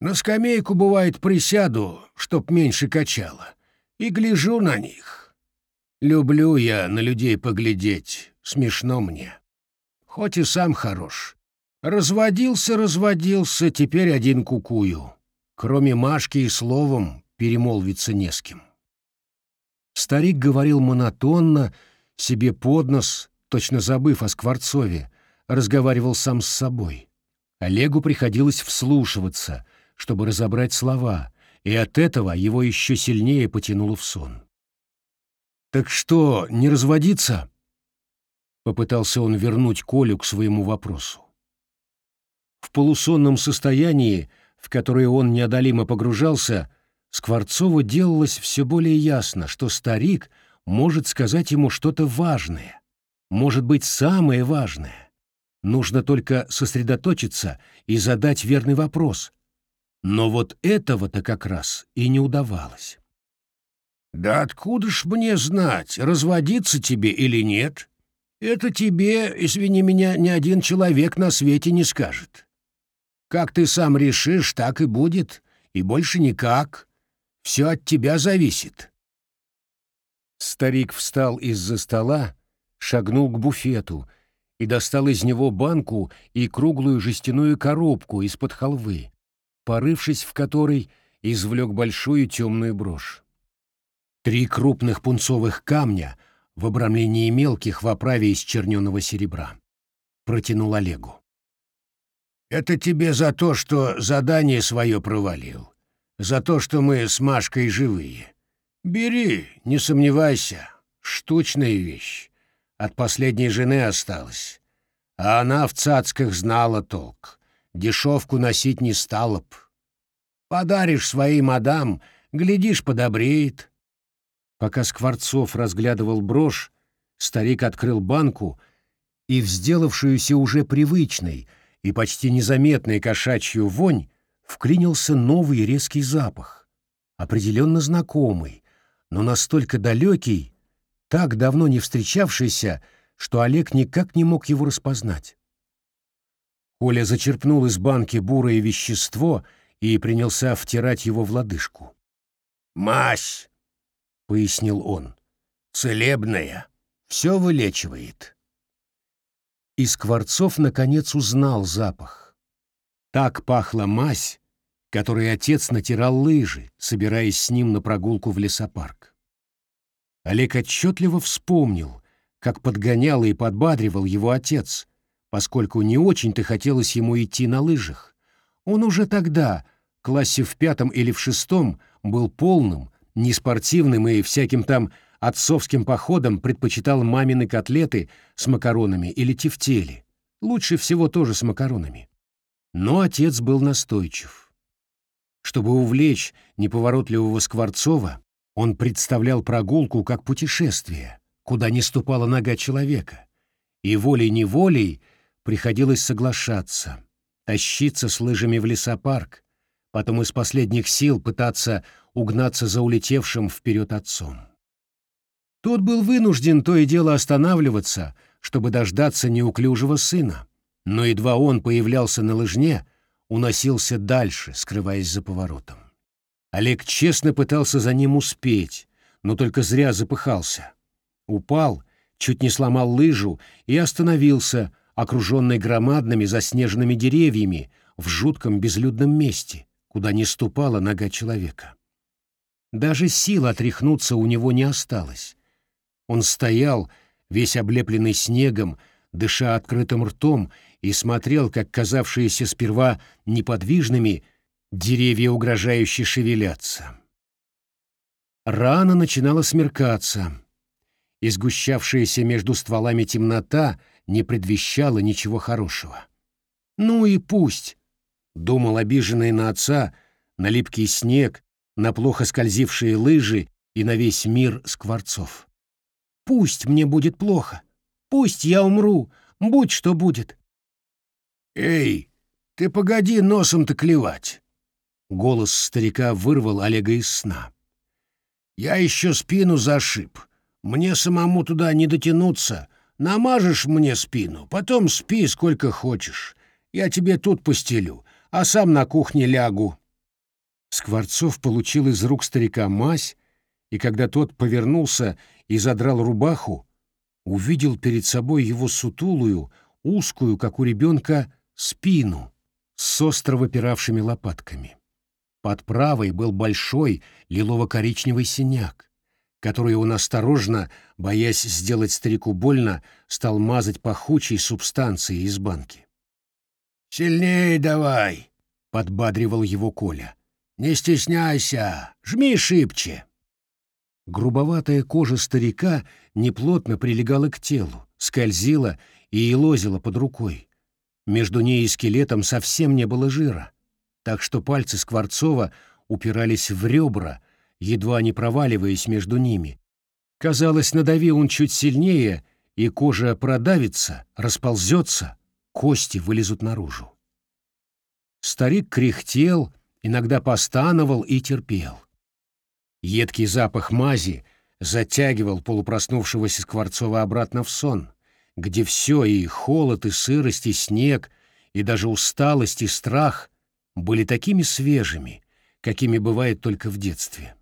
На скамейку, бывает, присяду, чтоб меньше качало, и гляжу на них. Люблю я на людей поглядеть, смешно мне. Хоть и сам хорош. Разводился, разводился, теперь один кукую. Кроме Машки и словом перемолвиться не с кем. Старик говорил монотонно, себе под нос, точно забыв о Скворцове, разговаривал сам с собой. Олегу приходилось вслушиваться, чтобы разобрать слова, и от этого его еще сильнее потянуло в сон. «Так что, не разводиться?» Попытался он вернуть Колю к своему вопросу. В полусонном состоянии, в которое он неодолимо погружался, Скворцову делалось все более ясно, что старик может сказать ему что-то важное, может быть, самое важное. Нужно только сосредоточиться и задать верный вопрос, но вот этого-то как раз и не удавалось. «Да откуда ж мне знать, разводиться тебе или нет? Это тебе, извини меня, ни один человек на свете не скажет. Как ты сам решишь, так и будет, и больше никак. Все от тебя зависит». Старик встал из-за стола, шагнул к буфету и достал из него банку и круглую жестяную коробку из-под халвы, порывшись в которой, извлек большую темную брошь. Три крупных пунцовых камня в обрамлении мелких в оправе из черненого серебра. Протянул Олегу. «Это тебе за то, что задание свое провалил. За то, что мы с Машкой живые. Бери, не сомневайся. Штучная вещь. От последней жены осталась. А она в цацках знала толк дешевку носить не стала б. Подаришь своей мадам, глядишь, подобреет. Пока Скворцов разглядывал брошь, старик открыл банку и в уже привычной и почти незаметной кошачью вонь вклинился новый резкий запах, определенно знакомый, но настолько далекий, так давно не встречавшийся, что Олег никак не мог его распознать. Коля зачерпнул из банки бурое вещество и принялся втирать его в лодыжку. «Мазь!» — пояснил он. «Целебная. Все вылечивает». И Скворцов наконец узнал запах. Так пахла мазь, которой отец натирал лыжи, собираясь с ним на прогулку в лесопарк. Олег отчетливо вспомнил, как подгонял и подбадривал его отец, поскольку не очень-то хотелось ему идти на лыжах. Он уже тогда, классе в пятом или в шестом, был полным, неспортивным и всяким там отцовским походом предпочитал мамины котлеты с макаронами или тефтели. Лучше всего тоже с макаронами. Но отец был настойчив. Чтобы увлечь неповоротливого Скворцова, он представлял прогулку как путешествие, куда не ступала нога человека, и волей-неволей приходилось соглашаться, тащиться с лыжами в лесопарк, потом из последних сил пытаться угнаться за улетевшим вперед отцом. Тот был вынужден то и дело останавливаться, чтобы дождаться неуклюжего сына, но едва он появлялся на лыжне, уносился дальше, скрываясь за поворотом. Олег честно пытался за ним успеть, но только зря запыхался. Упал, чуть не сломал лыжу и остановился, окруженный громадными заснеженными деревьями в жутком безлюдном месте, куда не ступала нога человека. Даже сил отряхнуться у него не осталось. Он стоял, весь облепленный снегом, дыша открытым ртом, и смотрел, как казавшиеся сперва неподвижными деревья угрожающе шевелятся. Рано начинало смеркаться, и сгущавшаяся между стволами темнота не предвещала ничего хорошего. «Ну и пусть», — думал обиженный на отца, на липкий снег, на плохо скользившие лыжи и на весь мир скворцов. «Пусть мне будет плохо, пусть я умру, будь что будет». «Эй, ты погоди носом-то клевать!» Голос старика вырвал Олега из сна. «Я еще спину зашиб. Мне самому туда не дотянуться. Намажешь мне спину, потом спи сколько хочешь. Я тебе тут постелю, а сам на кухне лягу». Скворцов получил из рук старика мазь, и когда тот повернулся и задрал рубаху, увидел перед собой его сутулую, узкую, как у ребенка, спину с остро выпиравшими лопатками. Под правой был большой лилово-коричневый синяк, который он осторожно, боясь сделать старику больно, стал мазать пахучей субстанцией из банки. «Сильнее давай!» — подбадривал его Коля. «Не стесняйся! Жми шибче!» Грубоватая кожа старика неплотно прилегала к телу, скользила и елозила под рукой. Между ней и скелетом совсем не было жира так что пальцы Скворцова упирались в ребра, едва не проваливаясь между ними. Казалось, надави он чуть сильнее, и кожа продавится, расползется, кости вылезут наружу. Старик кряхтел, иногда постановал и терпел. Едкий запах мази затягивал полупроснувшегося Скворцова обратно в сон, где все и холод, и сырость, и снег, и даже усталость, и страх были такими свежими, какими бывает только в детстве.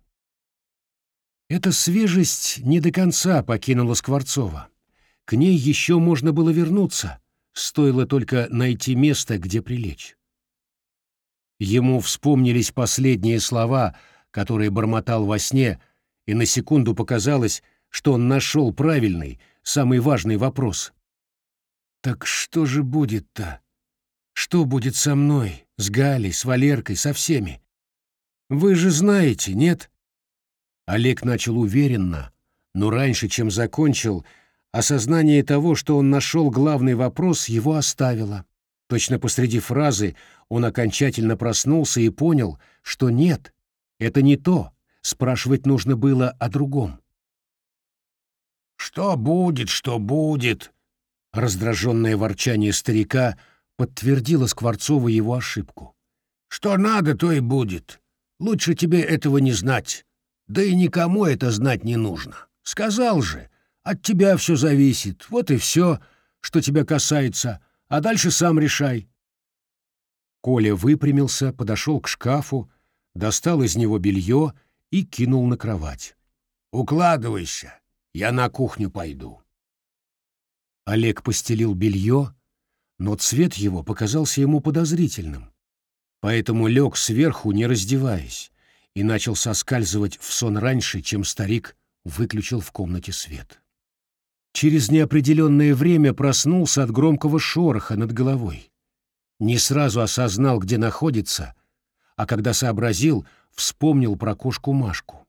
Эта свежесть не до конца покинула Скворцова. К ней еще можно было вернуться, стоило только найти место, где прилечь. Ему вспомнились последние слова, которые бормотал во сне, и на секунду показалось, что он нашел правильный, самый важный вопрос. «Так что же будет-то?» Что будет со мной, с Галей, с Валеркой, со всеми? Вы же знаете, нет? Олег начал уверенно, но раньше, чем закончил, осознание того, что он нашел главный вопрос, его оставило. Точно посреди фразы он окончательно проснулся и понял, что нет, это не то, спрашивать нужно было о другом. «Что будет, что будет?» Раздраженное ворчание старика подтвердила Скворцова его ошибку. «Что надо, то и будет. Лучше тебе этого не знать. Да и никому это знать не нужно. Сказал же, от тебя все зависит. Вот и все, что тебя касается, а дальше сам решай». Коля выпрямился, подошел к шкафу, достал из него белье и кинул на кровать. «Укладывайся, я на кухню пойду». Олег постелил белье, но цвет его показался ему подозрительным. Поэтому лег сверху, не раздеваясь, и начал соскальзывать в сон раньше, чем старик выключил в комнате свет. Через неопределенное время проснулся от громкого шороха над головой. Не сразу осознал, где находится, а когда сообразил, вспомнил про кошку Машку.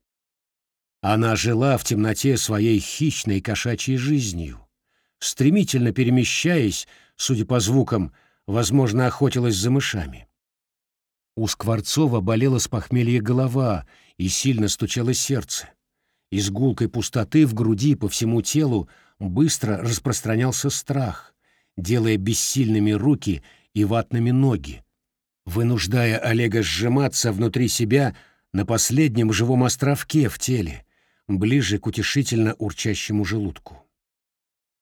Она жила в темноте своей хищной кошачьей жизнью, стремительно перемещаясь судя по звукам, возможно, охотилась за мышами. У Скворцова болела с похмелья голова и сильно стучало сердце. Из гулкой пустоты в груди по всему телу быстро распространялся страх, делая бессильными руки и ватными ноги, вынуждая Олега сжиматься внутри себя на последнем живом островке в теле, ближе к утешительно урчащему желудку.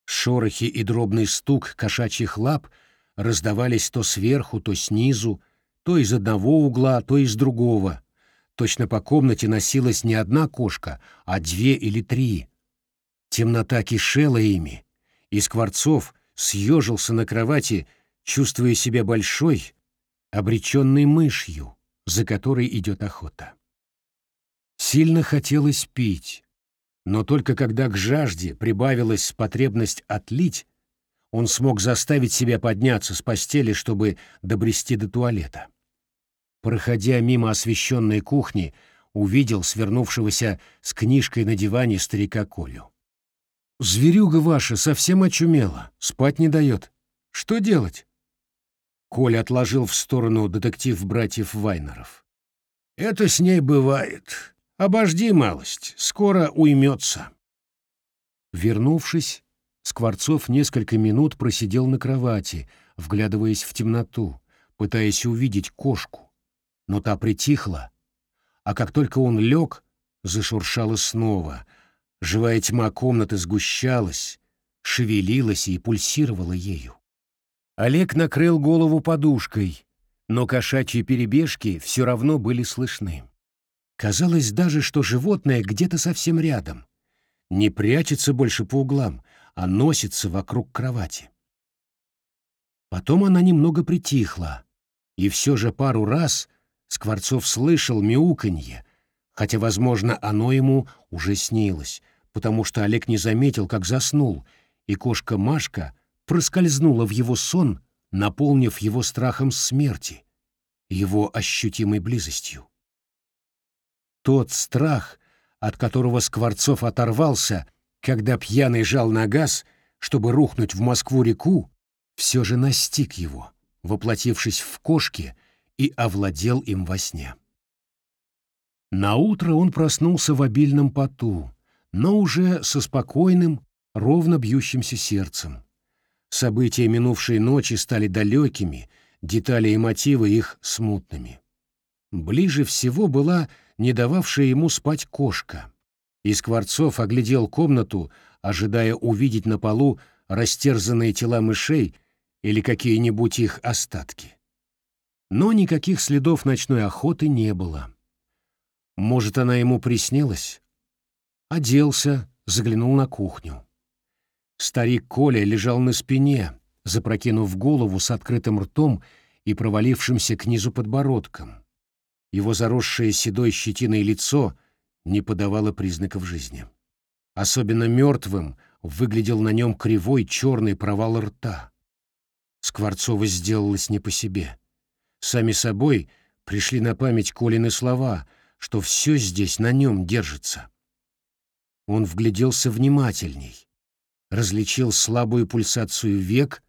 Шорохи и дробный стук кошачьих лап раздавались то сверху, то снизу, то из одного угла, то из другого. Точно по комнате носилась не одна кошка, а две или три. Темнота кишела ими, и Скворцов съежился на кровати, чувствуя себя большой, обреченной мышью, за которой идет охота. Сильно хотелось пить, но только когда к жажде прибавилась потребность отлить, он смог заставить себя подняться с постели, чтобы добрести до туалета. Проходя мимо освещенной кухни, увидел свернувшегося с книжкой на диване старика Колю. «Зверюга ваша совсем очумела, спать не дает. Что делать?» Коля отложил в сторону детектив братьев Вайнеров. «Это с ней бывает. Обожди малость, скоро уймется. Вернувшись, Скворцов несколько минут просидел на кровати, вглядываясь в темноту, пытаясь увидеть кошку. Но та притихла, а как только он лег, зашуршала снова. Живая тьма комнаты сгущалась, шевелилась и пульсировала ею. Олег накрыл голову подушкой, но кошачьи перебежки все равно были слышны. Казалось даже, что животное где-то совсем рядом. Не прячется больше по углам, а носится вокруг кровати. Потом она немного притихла, и все же пару раз Скворцов слышал мяуканье, хотя, возможно, оно ему уже снилось, потому что Олег не заметил, как заснул, и кошка Машка проскользнула в его сон, наполнив его страхом смерти, его ощутимой близостью. Тот страх, от которого Скворцов оторвался, когда пьяный жал на газ, чтобы рухнуть в Москву-реку, все же настиг его, воплотившись в кошке, и овладел им во сне. Наутро он проснулся в обильном поту, но уже со спокойным, ровно бьющимся сердцем. События минувшей ночи стали далекими, детали и мотивы их смутными. Ближе всего была не дававшая ему спать кошка. И Скворцов оглядел комнату, ожидая увидеть на полу растерзанные тела мышей или какие-нибудь их остатки. Но никаких следов ночной охоты не было. Может, она ему приснилась? Оделся, заглянул на кухню. Старик Коля лежал на спине, запрокинув голову с открытым ртом и провалившимся к низу подбородком. Его заросшее седой щетиной лицо не подавало признаков жизни. Особенно мертвым выглядел на нем кривой черный провал рта. Скворцова сделалось не по себе. Сами собой пришли на память Колины слова, что все здесь на нем держится. Он вгляделся внимательней, различил слабую пульсацию век,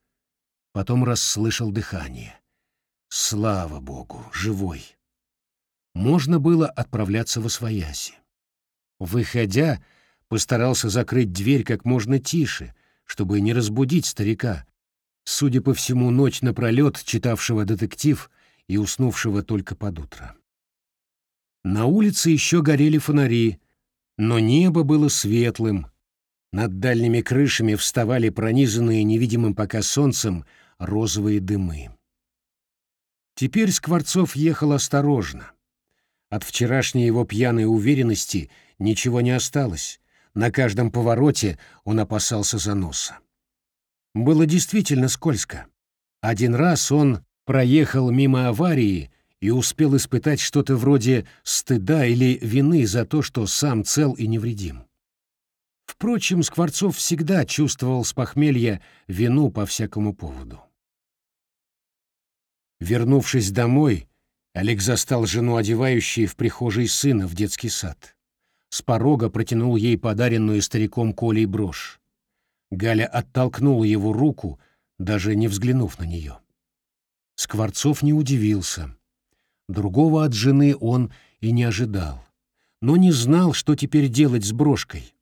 потом расслышал дыхание. Слава Богу, живой можно было отправляться в Освояси. Выходя, постарался закрыть дверь как можно тише, чтобы не разбудить старика, судя по всему, ночь напролет читавшего детектив и уснувшего только под утро. На улице еще горели фонари, но небо было светлым. Над дальними крышами вставали пронизанные невидимым пока солнцем розовые дымы. Теперь Скворцов ехал осторожно — от вчерашней его пьяной уверенности ничего не осталось. На каждом повороте он опасался заноса. Было действительно скользко. Один раз он проехал мимо аварии и успел испытать что-то вроде стыда или вины за то, что сам цел и невредим. Впрочем, Скворцов всегда чувствовал с похмелья вину по всякому поводу. Вернувшись домой, Олег застал жену, одевающей в прихожей сына в детский сад. С порога протянул ей подаренную стариком Колей брошь. Галя оттолкнула его руку, даже не взглянув на нее. Скворцов не удивился. Другого от жены он и не ожидал, но не знал, что теперь делать с брошкой.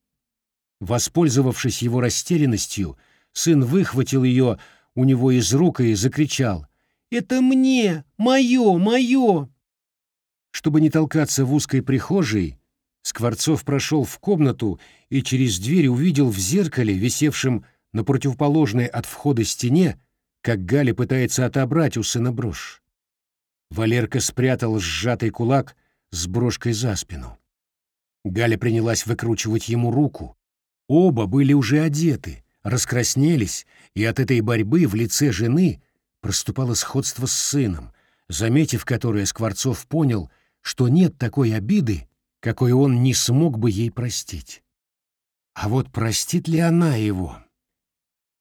Воспользовавшись его растерянностью, сын выхватил ее у него из рук и закричал «Это мне! Мое! Мое!» Чтобы не толкаться в узкой прихожей, Скворцов прошел в комнату и через дверь увидел в зеркале, висевшем на противоположной от входа стене, как Галя пытается отобрать у сына брошь. Валерка спрятал сжатый кулак с брошкой за спину. Галя принялась выкручивать ему руку. Оба были уже одеты, раскраснелись, и от этой борьбы в лице жены проступало сходство с сыном, заметив которое Скворцов понял, что нет такой обиды, какой он не смог бы ей простить. А вот простит ли она его?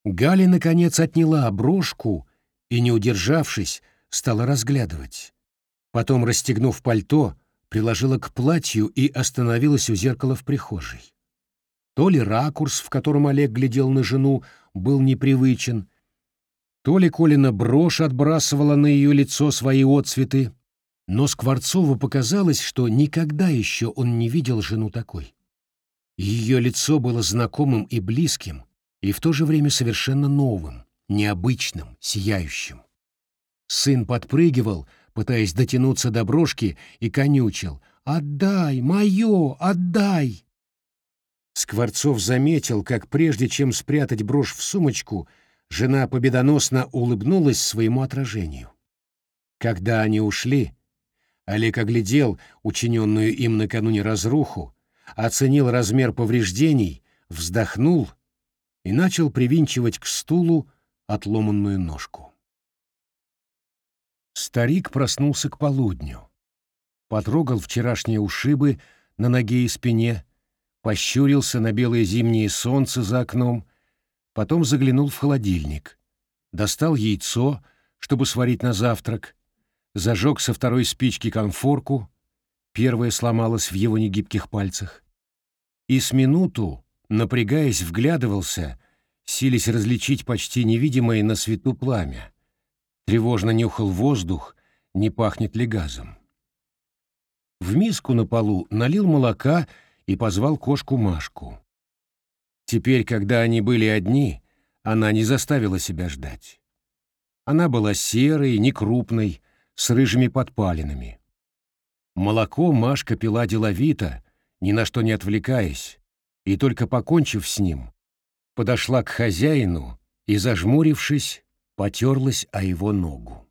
Галя, наконец, отняла брошку и, не удержавшись, стала разглядывать. Потом, расстегнув пальто, приложила к платью и остановилась у зеркала в прихожей. То ли ракурс, в котором Олег глядел на жену, был непривычен, то ли Колина брошь отбрасывала на ее лицо свои отцветы, но Скворцову показалось, что никогда еще он не видел жену такой. Ее лицо было знакомым и близким, и в то же время совершенно новым, необычным, сияющим. Сын подпрыгивал, пытаясь дотянуться до брошки, и конючил. «Отдай, мое, отдай!» Скворцов заметил, как прежде чем спрятать брошь в сумочку, жена победоносно улыбнулась своему отражению. Когда они ушли, Олег оглядел учиненную им накануне разруху, оценил размер повреждений, вздохнул и начал привинчивать к стулу отломанную ножку. Старик проснулся к полудню. Потрогал вчерашние ушибы на ноге и спине, пощурился на белое зимнее солнце за окном, потом заглянул в холодильник, достал яйцо, чтобы сварить на завтрак, зажег со второй спички конфорку, первая сломалась в его негибких пальцах, и с минуту, напрягаясь, вглядывался, сились различить почти невидимое на свету пламя. Тревожно нюхал воздух, не пахнет ли газом. В миску на полу налил молока и позвал кошку Машку. Теперь, когда они были одни, она не заставила себя ждать. Она была серой, некрупной, с рыжими подпалинами. Молоко Машка пила деловито, ни на что не отвлекаясь, и только покончив с ним, подошла к хозяину и, зажмурившись, потерлась о его ногу.